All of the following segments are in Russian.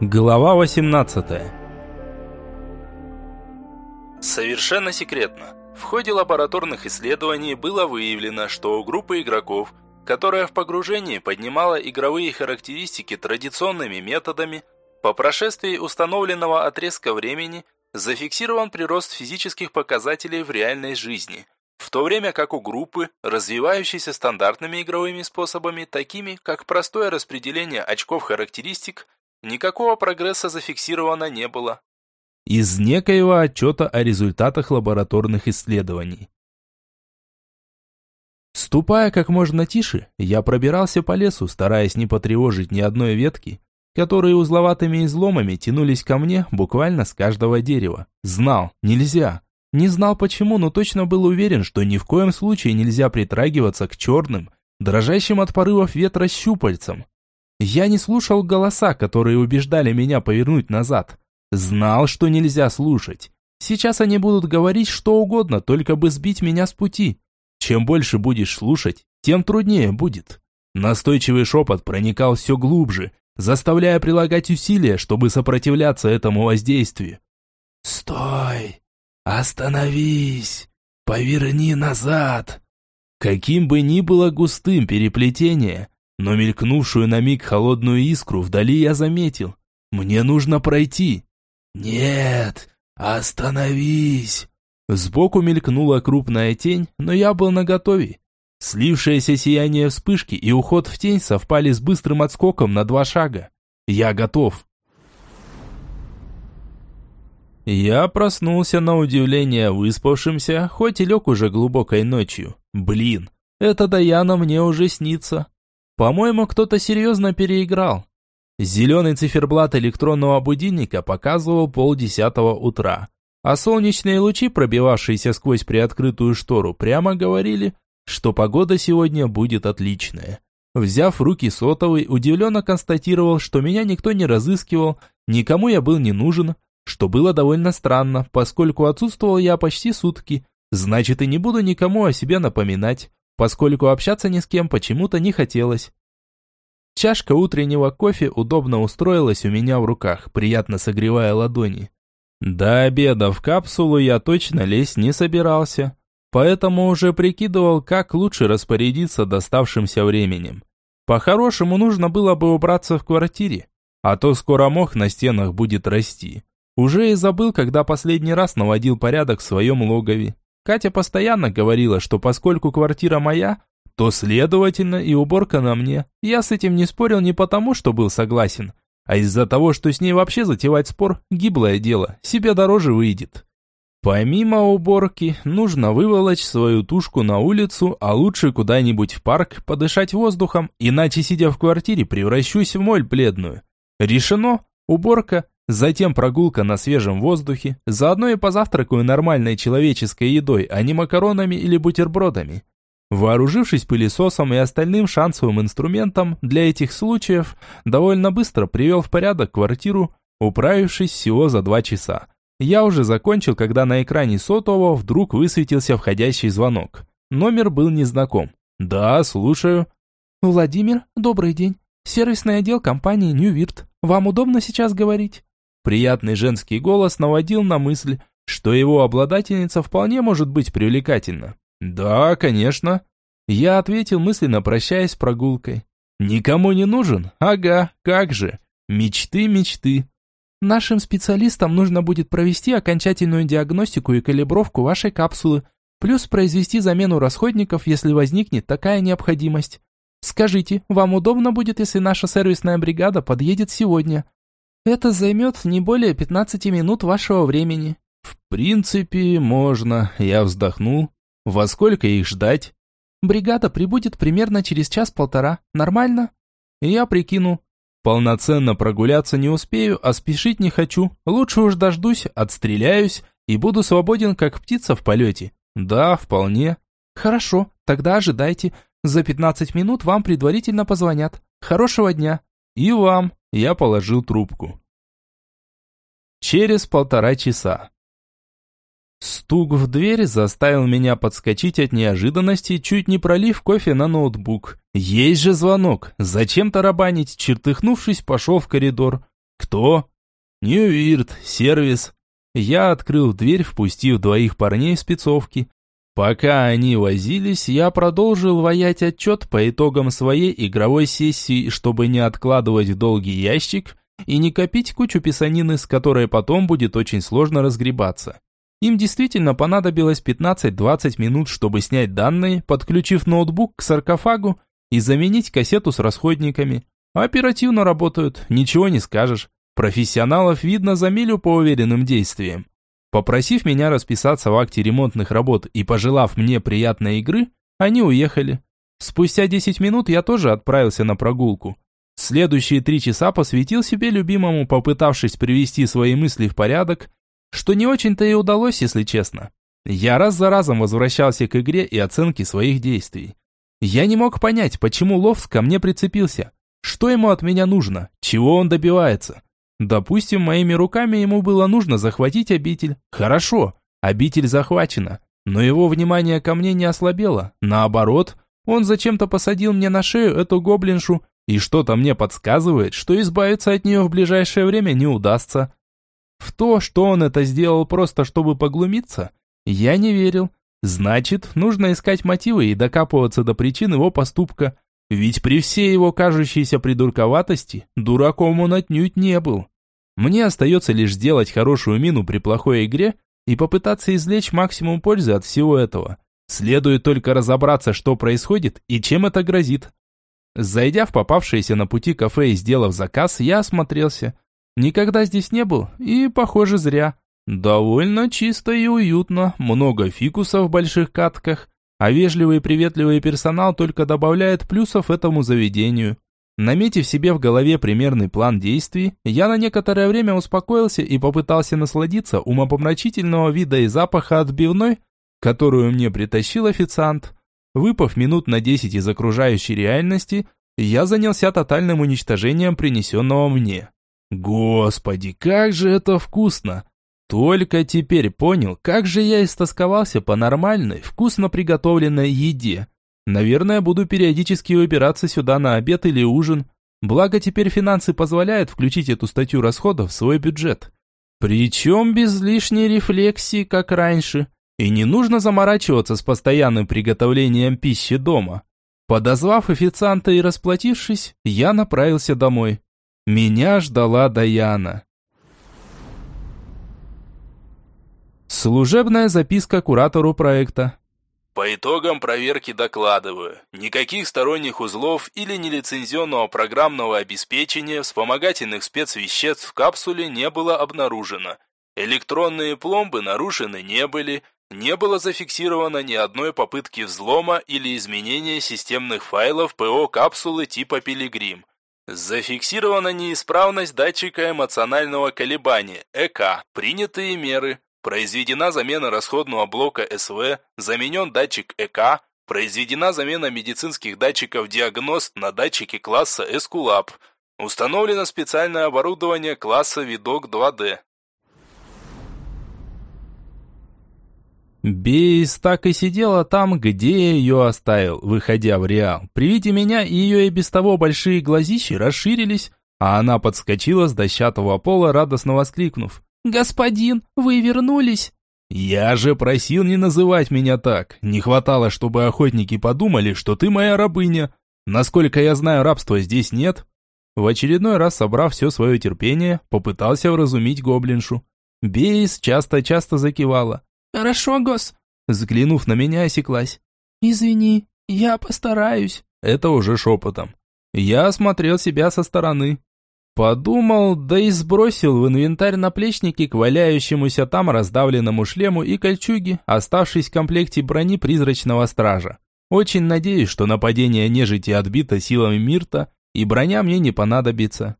Глава 18 Совершенно секретно. В ходе лабораторных исследований было выявлено, что у группы игроков, которая в погружении поднимала игровые характеристики традиционными методами, по прошествии установленного отрезка времени зафиксирован прирост физических показателей в реальной жизни – в то время как у группы, развивающейся стандартными игровыми способами, такими как простое распределение очков характеристик, никакого прогресса зафиксировано не было. Из некоего отчета о результатах лабораторных исследований. Ступая как можно тише, я пробирался по лесу, стараясь не потревожить ни одной ветки, которые узловатыми изломами тянулись ко мне буквально с каждого дерева. Знал, нельзя. Не знал почему, но точно был уверен, что ни в коем случае нельзя притрагиваться к черным, дрожащим от порывов ветра щупальцам. Я не слушал голоса, которые убеждали меня повернуть назад. Знал, что нельзя слушать. Сейчас они будут говорить что угодно, только бы сбить меня с пути. Чем больше будешь слушать, тем труднее будет. Настойчивый шепот проникал все глубже, заставляя прилагать усилия, чтобы сопротивляться этому воздействию. «Стой!» «Остановись! Поверни назад!» Каким бы ни было густым переплетение, но мелькнувшую на миг холодную искру вдали я заметил. «Мне нужно пройти!» «Нет! Остановись!» Сбоку мелькнула крупная тень, но я был наготове. Слившееся сияние вспышки и уход в тень совпали с быстрым отскоком на два шага. Я готов. Я проснулся на удивление выспавшимся, хоть и лег уже глубокой ночью. Блин, это Даяна мне уже снится. По-моему, кто-то серьезно переиграл. Зеленый циферблат электронного будильника показывал полдесятого утра, а солнечные лучи, пробивавшиеся сквозь приоткрытую штору, прямо говорили, что погода сегодня будет отличная. Взяв в руки сотовый, удивленно констатировал, что меня никто не разыскивал, никому я был не нужен, что было довольно странно, поскольку отсутствовал я почти сутки. Значит, и не буду никому о себе напоминать, поскольку общаться ни с кем почему-то не хотелось. Чашка утреннего кофе удобно устроилась у меня в руках, приятно согревая ладони. До обеда в капсулу я точно лезть не собирался, поэтому уже прикидывал, как лучше распорядиться доставшимся временем. По-хорошему нужно было бы убраться в квартире, а то скоро мох на стенах будет расти. Уже и забыл, когда последний раз наводил порядок в своем логове. Катя постоянно говорила, что поскольку квартира моя, то, следовательно, и уборка на мне. Я с этим не спорил не потому, что был согласен, а из-за того, что с ней вообще затевать спор – гиблое дело, себе дороже выйдет. Помимо уборки, нужно выволочь свою тушку на улицу, а лучше куда-нибудь в парк, подышать воздухом, иначе, сидя в квартире, превращусь в моль бледную. Решено. Уборка, Затем прогулка на свежем воздухе, заодно и позавтракаю нормальной человеческой едой, а не макаронами или бутербродами. Вооружившись пылесосом и остальным шансовым инструментом для этих случаев, довольно быстро привел в порядок квартиру, управившись всего за два часа. Я уже закончил, когда на экране сотового вдруг высветился входящий звонок. Номер был незнаком. «Да, слушаю». «Владимир, добрый день. Сервисный отдел компании «Ньювирт». Вам удобно сейчас говорить?» Приятный женский голос наводил на мысль, что его обладательница вполне может быть привлекательна. «Да, конечно». Я ответил мысленно, прощаясь с прогулкой. «Никому не нужен? Ага, как же. Мечты, мечты». Нашим специалистам нужно будет провести окончательную диагностику и калибровку вашей капсулы, плюс произвести замену расходников, если возникнет такая необходимость. Скажите, вам удобно будет, если наша сервисная бригада подъедет сегодня? Это займет не более 15 минут вашего времени. В принципе, можно. Я вздохнул. Во сколько их ждать? Бригада прибудет примерно через час-полтора. Нормально? Я прикину. Полноценно прогуляться не успею, а спешить не хочу. Лучше уж дождусь, отстреляюсь и буду свободен, как птица в полете. Да, вполне. Хорошо, тогда ожидайте. За 15 минут вам предварительно позвонят. Хорошего дня. И вам. Я положил трубку. Через полтора часа. Стук в дверь заставил меня подскочить от неожиданности, чуть не пролив кофе на ноутбук. Есть же звонок. Зачем тарабанить? Чертыхнувшись, пошел в коридор. «Кто?» «Ньювирт, сервис». Я открыл дверь, впустив двоих парней в спецовки. Пока они возились, я продолжил воять отчет по итогам своей игровой сессии, чтобы не откладывать в долгий ящик и не копить кучу писанины, с которой потом будет очень сложно разгребаться. Им действительно понадобилось 15-20 минут, чтобы снять данные, подключив ноутбук к саркофагу и заменить кассету с расходниками. Оперативно работают, ничего не скажешь. Профессионалов видно за милю по уверенным действиям. Попросив меня расписаться в акте ремонтных работ и пожелав мне приятной игры, они уехали. Спустя 10 минут я тоже отправился на прогулку. Следующие три часа посвятил себе любимому, попытавшись привести свои мысли в порядок, что не очень-то и удалось, если честно. Я раз за разом возвращался к игре и оценке своих действий. Я не мог понять, почему Ловс ко мне прицепился. Что ему от меня нужно? Чего он добивается? Допустим, моими руками ему было нужно захватить обитель. Хорошо, обитель захвачена. Но его внимание ко мне не ослабело. Наоборот, он зачем-то посадил мне на шею эту гоблиншу и что-то мне подсказывает, что избавиться от нее в ближайшее время не удастся. В то, что он это сделал просто чтобы поглумиться, я не верил. Значит, нужно искать мотивы и докапываться до причин его поступка. Ведь при всей его кажущейся придурковатости, дураком он отнюдь не был. Мне остается лишь сделать хорошую мину при плохой игре и попытаться извлечь максимум пользы от всего этого. Следует только разобраться, что происходит и чем это грозит. Зайдя в попавшееся на пути кафе и сделав заказ, я осмотрелся. Никогда здесь не был, и, похоже, зря. Довольно чисто и уютно, много фикусов в больших катках, а вежливый и приветливый персонал только добавляет плюсов этому заведению. Наметив себе в голове примерный план действий, я на некоторое время успокоился и попытался насладиться умопомрачительного вида и запаха отбивной, которую мне притащил официант. Выпав минут на 10 из окружающей реальности, я занялся тотальным уничтожением принесенного мне. Господи, как же это вкусно! Только теперь понял, как же я истосковался по нормальной, вкусно приготовленной еде. Наверное, буду периодически выбираться сюда на обед или ужин. Благо теперь финансы позволяют включить эту статью расходов в свой бюджет. Причем без лишней рефлексии, как раньше. И не нужно заморачиваться с постоянным приготовлением пищи дома. Подозвав официанта и расплатившись, я направился домой. Меня ждала Даяна. Служебная записка куратору проекта. По итогам проверки докладываю. Никаких сторонних узлов или нелицензионного программного обеспечения вспомогательных спецвеществ в капсуле не было обнаружено. Электронные пломбы нарушены не были, не было зафиксировано ни одной попытки взлома или изменения системных файлов ПО капсулы типа Пилигрим. Зафиксирована неисправность датчика эмоционального колебания, ЭК, принятые меры. Произведена замена расходного блока СВ, заменен датчик ЭК, произведена замена медицинских датчиков диагност на датчики класса Эскулап. Установлено специальное оборудование класса Видок 2D. Бейс так и сидела там, где я ее оставил, выходя в Реал. При виде меня ее и без того большие глазищи расширились, а она подскочила с дощатого пола, радостно воскликнув. «Господин, вы вернулись!» «Я же просил не называть меня так. Не хватало, чтобы охотники подумали, что ты моя рабыня. Насколько я знаю, рабства здесь нет». В очередной раз, собрав все свое терпение, попытался вразумить гоблиншу. Бейс часто-часто закивала. «Хорошо, Гос». Взглянув на меня, осеклась. «Извини, я постараюсь». Это уже шепотом. Я осмотрел себя со стороны. Подумал, да и сбросил в инвентарь наплечники к валяющемуся там раздавленному шлему и кольчуге, оставшись в комплекте брони призрачного стража. Очень надеюсь, что нападение нежити отбито силами Мирта, и броня мне не понадобится.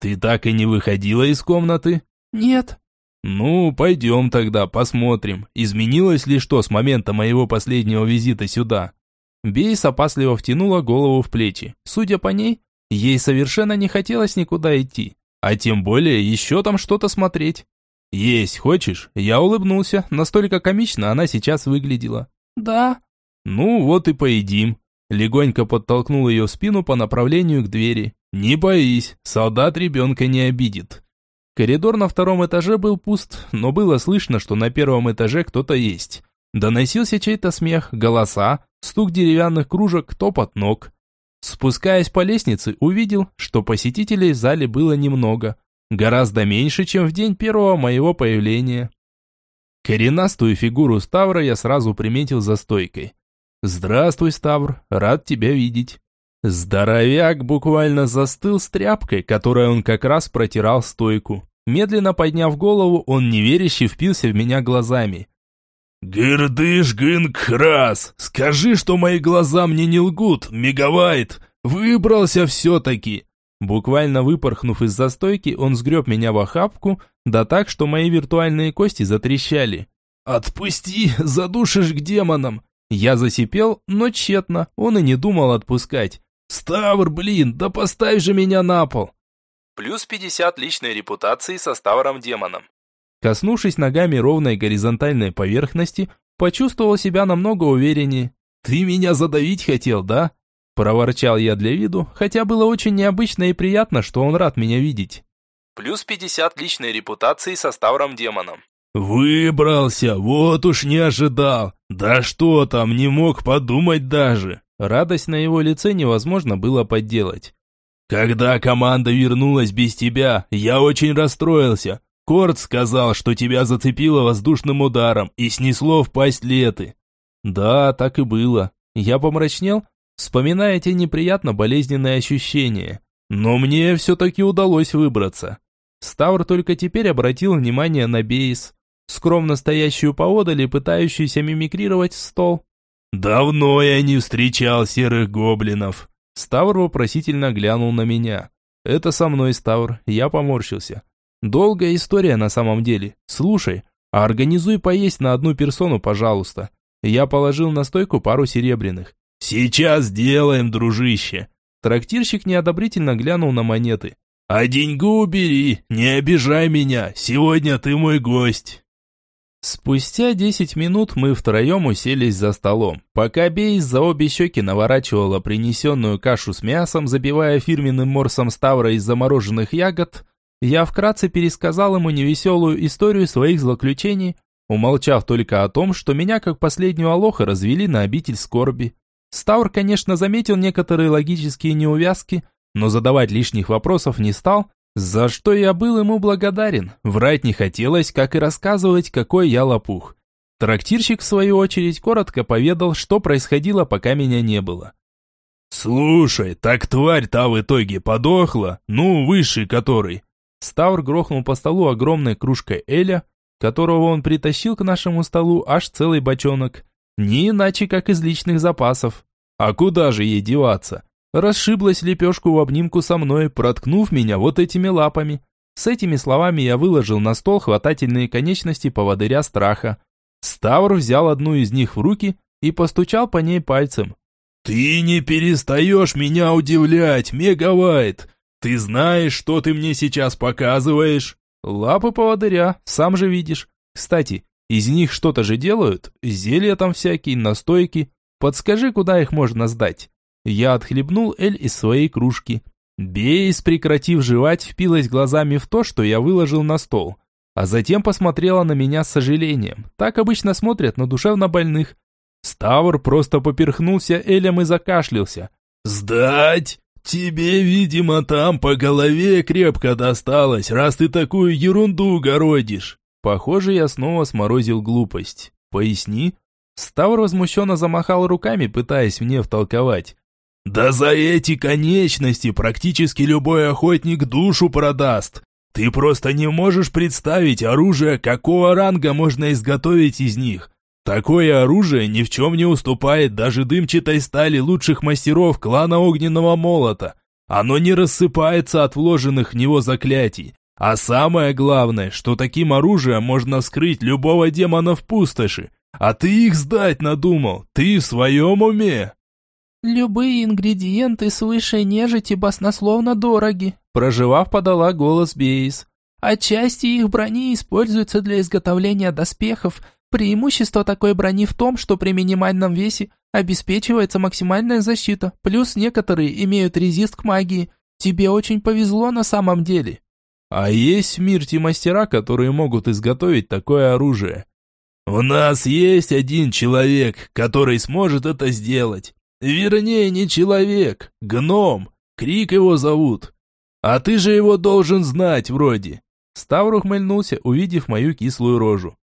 Ты так и не выходила из комнаты? Нет. «Ну, пойдем тогда, посмотрим, изменилось ли что с момента моего последнего визита сюда». Бейс опасливо втянула голову в плечи. Судя по ней, ей совершенно не хотелось никуда идти, а тем более еще там что-то смотреть. «Есть хочешь?» Я улыбнулся, настолько комично она сейчас выглядела. «Да». «Ну вот и поедим». Легонько подтолкнул ее в спину по направлению к двери. Не боись, солдат ребенка не обидит. Коридор на втором этаже был пуст, но было слышно, что на первом этаже кто-то есть. Доносился чей-то смех, голоса, стук деревянных кружек, топот ног. Спускаясь по лестнице, увидел, что посетителей в зале было немного. Гораздо меньше, чем в день первого моего появления. Коренастую фигуру Ставра я сразу приметил за стойкой. «Здравствуй, Ставр, рад тебя видеть». Здоровяк буквально застыл с тряпкой, которой он как раз протирал стойку. Медленно подняв голову, он неверяще впился в меня глазами. «Гырдыш Гынкхрас, скажи, что мои глаза мне не лгут, мегавайт, выбрался все-таки!» Буквально выпорхнув из застойки, он сгреб меня в охапку, да так, что мои виртуальные кости затрещали. «Отпусти, задушишь к демонам!» Я засипел, но тщетно, он и не думал отпускать. «Ставр, блин, да поставь же меня на пол!» Плюс 50 личной репутации со Ставром-демоном. Коснувшись ногами ровной горизонтальной поверхности, почувствовал себя намного увереннее. «Ты меня задавить хотел, да?» Проворчал я для виду, хотя было очень необычно и приятно, что он рад меня видеть. Плюс 50 личной репутации со Ставром-демоном. «Выбрался, вот уж не ожидал. Да что там, не мог подумать даже». Радость на его лице невозможно было подделать. «Когда команда вернулась без тебя, я очень расстроился. Корт сказал, что тебя зацепило воздушным ударом и снесло в пасть леты». «Да, так и было. Я помрачнел, вспоминая те неприятно болезненные ощущения. Но мне все-таки удалось выбраться». Ставр только теперь обратил внимание на Бейс, скромно стоящую поодаль и пытающуюся мимикрировать в стол. «Давно я не встречал серых гоблинов!» Ставр вопросительно глянул на меня. «Это со мной, Ставр, я поморщился. Долгая история на самом деле. Слушай, а организуй поесть на одну персону, пожалуйста». Я положил на стойку пару серебряных. «Сейчас сделаем, дружище!» Трактирщик неодобрительно глянул на монеты. «А деньгу убери, не обижай меня, сегодня ты мой гость!» Спустя десять минут мы втроем уселись за столом. Пока Бейс за обе щеки наворачивала принесенную кашу с мясом, забивая фирменным морсом Ставра из замороженных ягод, я вкратце пересказал ему невеселую историю своих злоключений, умолчав только о том, что меня как последнего лоха развели на обитель скорби. Ставр, конечно, заметил некоторые логические неувязки, но задавать лишних вопросов не стал, за что я был ему благодарен. Врать не хотелось, как и рассказывать, какой я лопух. Трактирщик, в свою очередь, коротко поведал, что происходило, пока меня не было. «Слушай, так тварь та в итоге подохла? Ну, высший который?» Ставр грохнул по столу огромной кружкой Эля, которого он притащил к нашему столу аж целый бочонок. Не иначе, как из личных запасов. А куда же ей деваться? расшиблась лепешку в обнимку со мной, проткнув меня вот этими лапами. С этими словами я выложил на стол хватательные конечности поводыря страха. Ставр взял одну из них в руки и постучал по ней пальцем. «Ты не перестаешь меня удивлять, Мегавайт! Ты знаешь, что ты мне сейчас показываешь?» «Лапы поводыря, сам же видишь. Кстати, из них что-то же делают? Зелья там всякие, настойки. Подскажи, куда их можно сдать?» Я отхлебнул Эль из своей кружки. Бейс, прекратив жевать, впилась глазами в то, что я выложил на стол. А затем посмотрела на меня с сожалением. Так обычно смотрят на душевно больных. Ставр просто поперхнулся Элем и закашлялся. «Сдать? Тебе, видимо, там по голове крепко досталось, раз ты такую ерунду городишь». Похоже, я снова сморозил глупость. «Поясни». Ставр возмущенно замахал руками, пытаясь мне втолковать. Да за эти конечности практически любой охотник душу продаст. Ты просто не можешь представить оружие, какого ранга можно изготовить из них. Такое оружие ни в чем не уступает даже дымчатой стали лучших мастеров клана Огненного Молота. Оно не рассыпается от вложенных в него заклятий. А самое главное, что таким оружием можно скрыть любого демона в пустоши. А ты их сдать надумал, ты в своем уме? «Любые ингредиенты свыше нежити баснословно дороги», проживав, подала голос Бейс. «А части их брони используются для изготовления доспехов. Преимущество такой брони в том, что при минимальном весе обеспечивается максимальная защита, плюс некоторые имеют резист к магии. Тебе очень повезло на самом деле. А есть в Мирте мастера, которые могут изготовить такое оружие. У нас есть один человек, который сможет это сделать. Вернее, не человек, гном. Крик его зовут. А ты же его должен знать вроде. Ставр ухмыльнулся, увидев мою кислую рожу.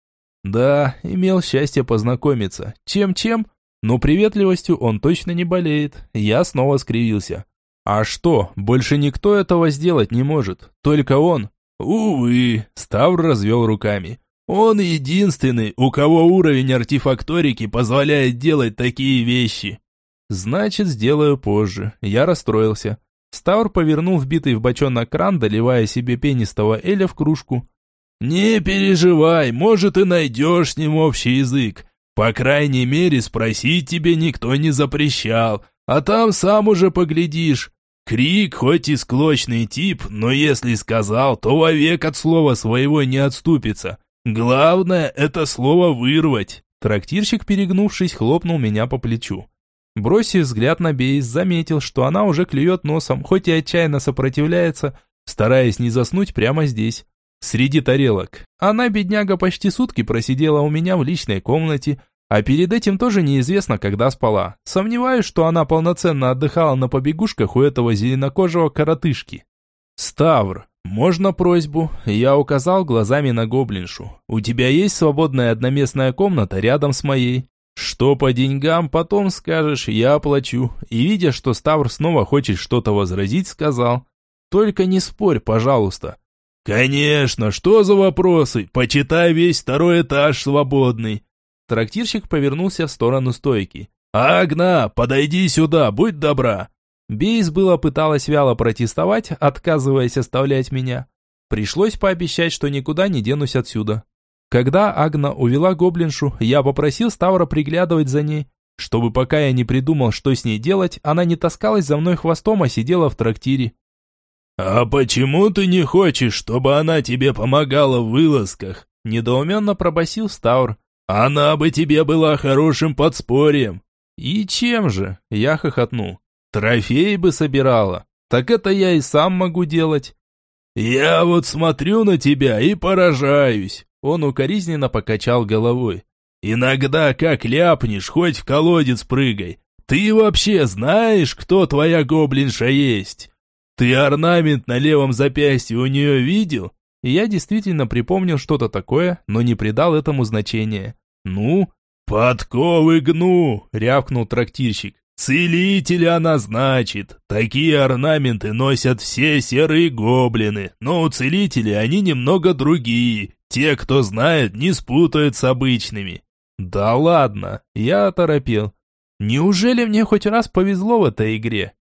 Да, имел счастье познакомиться. Чем-чем? Но приветливостью он точно не болеет. Я снова скривился. А что, больше никто этого сделать не может. Только он. Увы, Ставр развел руками. Он единственный, у кого уровень артефакторики позволяет делать такие вещи. Значит, сделаю позже. Я расстроился. Стаур повернул вбитый в бочонок кран, доливая себе пенистого Эля в кружку. «Не переживай, может и найдешь с ним общий язык. По крайней мере, спросить тебе никто не запрещал, а там сам уже поглядишь. Крик хоть и склочный тип, но если сказал, то вовек от слова своего не отступится. Главное – это слово вырвать». Трактирщик, перегнувшись, хлопнул меня по плечу. Бросив взгляд на Бейс, заметил, что она уже клюет носом, хоть и отчаянно сопротивляется, стараясь не заснуть прямо здесь, среди тарелок. Она, бедняга, почти сутки просидела у меня в личной комнате, а перед этим тоже неизвестно, когда спала. Сомневаюсь, что она полноценно отдыхала на побегушках у этого зеленокожего коротышки. «Ставр, можно просьбу?» Я указал глазами на гоблиншу. «У тебя есть свободная одноместная комната рядом с моей?» Что по деньгам, потом скажешь, я оплачу. И видя, что Ставр снова хочет что-то возразить, сказал. Только не спорь, пожалуйста. Конечно, что за вопросы? Почитай весь второй этаж свободный. Трактирщик повернулся в сторону стойки. «Агна, подойди сюда, будь добра!» Бейс было пыталась вяло протестовать, отказываясь оставлять меня. Пришлось пообещать, что никуда не денусь отсюда. Когда Агна увела гоблиншу, я попросил Ставра приглядывать за ней, чтобы пока я не придумал, что с ней делать, она не таскалась за мной хвостом, а сидела в трактире. «А почему ты не хочешь, чтобы она тебе помогала в вылазках?» Недоуменно пробасил Ставр. «Она бы тебе была хорошим подспорьем». «И чем же?» Я хохотнул. «Трофеи бы собирала. Так это я и сам могу делать». «Я вот смотрю на тебя и поражаюсь. Он укоризненно покачал головой. «Иногда как ляпнешь, хоть в колодец прыгай. Ты вообще знаешь, кто твоя гоблинша есть? Ты орнамент на левом запястье у нее видел?» Я действительно припомнил что-то такое, но не придал этому значения. «Ну?» «Подковы гну!» — рявкнул трактирщик. «Целитель она значит. Такие орнаменты носят все серые гоблины, но у целителей они немного другие, те, кто знает, не спутают с обычными. Да ладно, я оторопел. Неужели мне хоть раз повезло в этой игре?